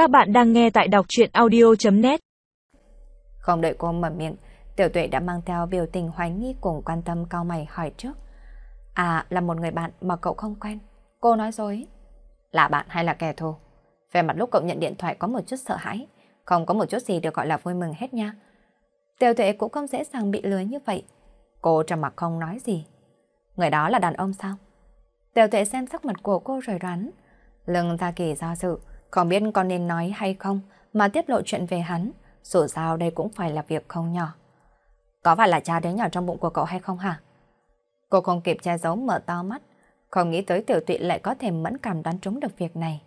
Các bạn đang nghe tại đọc chuyện audio.net Không đợi cô mở miệng, tiểu tuệ đã mang theo biểu tình hoài nghi cùng quan tâm cao mày hỏi trước. À, là một người bạn mà cậu không quen. Cô nói dối. Là bạn hay là kẻ thù? Về mặt lúc cậu nhận điện thoại có một chút sợ hãi, không có một chút gì được gọi là vui mừng hết nha. Tiểu tuệ cũng không dễ dàng bị lừa như vậy. Cô trầm mặc không nói gì. Người đó là đàn ông sao? Tiểu tuệ xem sắc mặt của cô rồi đoán. Lưng ra kỳ do dự, không biết con nên nói hay không mà tiết lộ chuyện về hắn. Dù sao đây cũng phải là việc không nhỏ. Có phải là cha đứa nhỏ trong bụng của cậu hay không hả? Cô không kịp che giấu mở to mắt, không nghĩ tới tiểu tụy lại có thể mẫn cảm đoán trúng được việc này.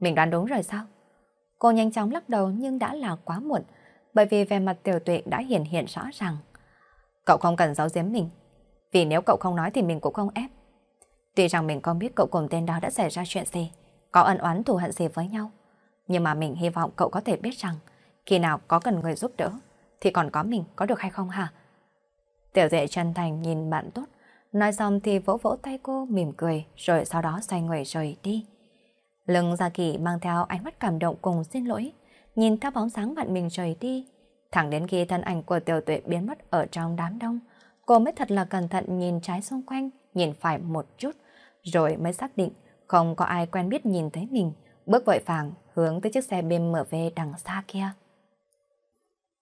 Mình đoán đúng rồi sao? Cô nhanh chóng lắc đầu nhưng đã là quá muộn, bởi vì về mặt tiểu tụy đã hiển hiện rõ ràng. Cậu không cần giấu giếm mình, vì nếu cậu không nói thì mình cũng không ép. Tuy rằng mình không biết cậu cùng tên đó đã xảy ra chuyện gì, có ân oán thù hận gì với nhau. Nhưng mà mình hy vọng cậu có thể biết rằng khi nào có cần người giúp đỡ thì còn có mình có được hay không hả? Tiểu tuệ chân thành nhìn bạn tốt, nói xong thì vỗ vỗ tay cô mỉm cười rồi sau đó xoay người rời đi. Lưng Gia Kỳ mang theo ánh mắt cảm động cùng xin lỗi, nhìn theo bóng sáng bạn mình rời đi. Thẳng đến khi thân ảnh của tiểu tuệ biến mất ở trong đám đông, cô mới thật là cẩn thận nhìn trái xung quanh, nhìn phải một chút, rồi mới xác định không có ai quen biết nhìn thấy mình, bước vội vàng hướng tới chiếc xe BMW đằng xa kia.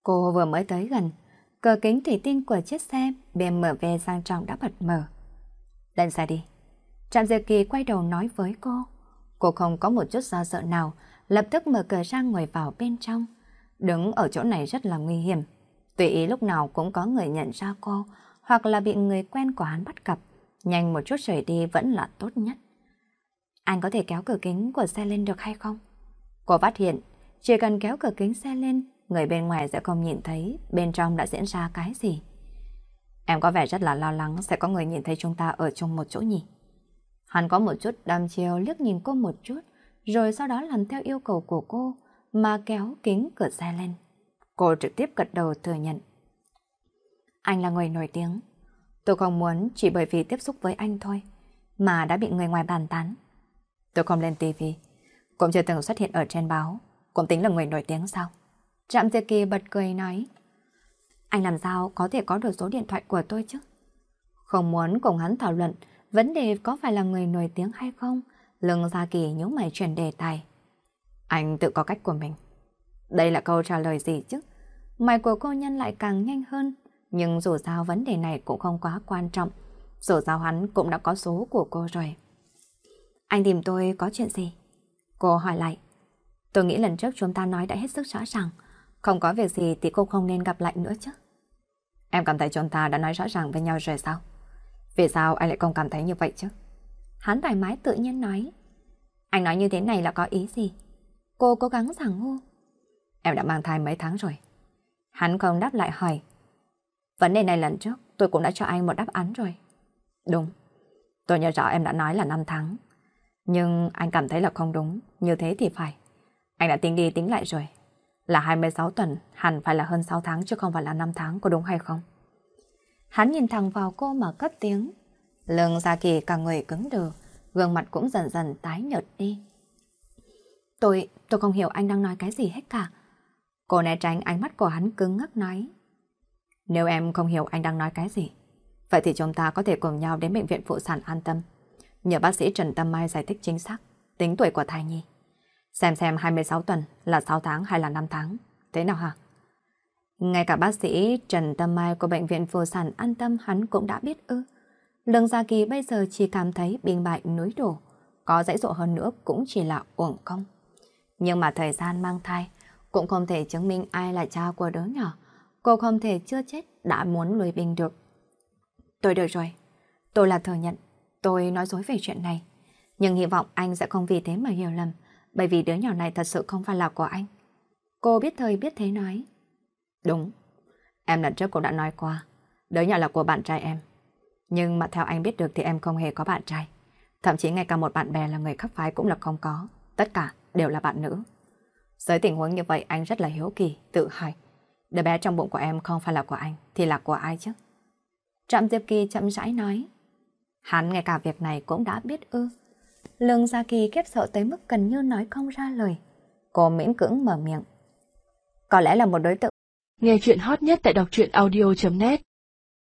Cô vừa mới tới gần, cờ kính thủy tinh của chiếc xe BMW sang trọng đã bật mở. Lên xe đi. Trạm Diệp Kỳ quay đầu nói với cô. Cô không có một chút do sợ nào, lập tức mở cửa ra ngồi vào bên trong. Đứng ở chỗ này rất là nguy hiểm. Tùy ý lúc nào cũng có người nhận ra cô, hoặc là bị người quen của hắn bắt gặp. Nhanh một chút rời đi vẫn là tốt nhất. Anh có thể kéo cửa kính của xe lên được hay không? Cô phát hiện, chỉ cần kéo cửa kính xe lên, người bên ngoài sẽ không nhìn thấy bên trong đã diễn ra cái gì. Em có vẻ rất là lo lắng sẽ có người nhìn thấy chúng ta ở chung một chỗ nhỉ. Hắn có một chút đam chiều liếc nhìn cô một chút, rồi sau đó làm theo yêu cầu của cô mà kéo kính cửa xe lên. Cô trực tiếp gật đầu thừa nhận. Anh là người nổi tiếng. Tôi không muốn chỉ bởi vì tiếp xúc với anh thôi, mà đã bị người ngoài bàn tán. Tôi không lên tivi, cũng chưa từng xuất hiện ở trên báo, cũng tính là người nổi tiếng sao? Trạm Diệp Kỳ bật cười nói. Anh làm sao có thể có được số điện thoại của tôi chứ? Không muốn cùng hắn thảo luận vấn đề có phải là người nổi tiếng hay không, Lương Gia Kỳ nhíu mày chuyển đề tài. Anh tự có cách của mình. Đây là câu trả lời gì chứ? Mày của cô nhân lại càng nhanh hơn, nhưng dù sao vấn đề này cũng không quá quan trọng. Dù sao hắn cũng đã có số của cô rồi. Anh tìm tôi có chuyện gì? Cô hỏi lại. Tôi nghĩ lần trước chúng ta nói đã hết sức rõ ràng. Không có việc gì thì cô không nên gặp lại nữa chứ. Em cảm thấy chúng ta đã nói rõ ràng với nhau rồi sao? Vì sao anh lại không cảm thấy như vậy chứ? Hắn thoải mái tự nhiên nói. Anh nói như thế này là có ý gì? Cô cố gắng giảng ngu. Em đã mang thai mấy tháng rồi. Hắn không đáp lại hỏi. Vấn đề này lần trước tôi cũng đã cho anh một đáp án rồi. Đúng. Tôi nhớ rõ em đã nói là 5 tháng. Nhưng anh cảm thấy là không đúng. Như thế thì phải. Anh đã tính đi tính lại rồi. Là 26 tuần hẳn phải là hơn 6 tháng chứ không phải là 5 tháng có đúng hay không? Hắn nhìn thẳng vào cô mà cất tiếng. Lương Gia Kỳ cả người cứng đờ, gương mặt cũng dần dần tái nhợt đi. Tôi, tôi không hiểu anh đang nói cái gì hết cả. Cô né tránh ánh mắt của hắn cứng ngắc nói. Nếu em không hiểu anh đang nói cái gì, vậy thì chúng ta có thể cùng nhau đến bệnh viện phụ sản an tâm. Nhờ bác sĩ Trần Tâm Mai giải thích chính xác tính tuổi của thai nhi. Xem xem 26 tuần là 6 tháng hay là 5 tháng. Thế nào hả? Ngay cả bác sĩ Trần Tâm Mai của bệnh viện Phù sản an tâm hắn cũng đã biết ư. Lương Gia Kỳ bây giờ chỉ cảm thấy bình bại núi đổ. Có dãy dụ hơn nữa cũng chỉ là uổng công. Nhưng mà thời gian mang thai, cũng không thể chứng minh ai là cha của đứa nhỏ. Cô không thể chưa chết đã muốn lùi bình được. Tôi được rồi. Tôi là thừa nhận. Tôi nói dối về chuyện này. Nhưng hy vọng anh sẽ không vì thế mà hiểu lầm. Bởi vì đứa nhỏ này thật sự không phải là của anh. Cô biết thời biết thế nói. Đúng. Em lần trước cũng đã nói qua. Đứa nhỏ là của bạn trai em. Nhưng mà theo anh biết được thì em không hề có bạn trai. Thậm chí ngay cả một bạn bè là người khắp phái cũng là không có. Tất cả đều là bạn nữ. Dưới tình huống như vậy anh rất là hiếu kỳ, tự hỏi. Đứa bé trong bụng của em không phải là của anh, thì là của ai chứ? Trạm Diệp Kỳ chậm rãi nói. Hắn ngay cả việc này cũng đã biết ư. Lương Gia Kỳ khiếp sợ tới mức gần như nói không ra lời. Cô miễn cưỡng mở miệng. Có lẽ là một đối tượng. Nghe chuyện hot nhất tại đọc truyện audio.net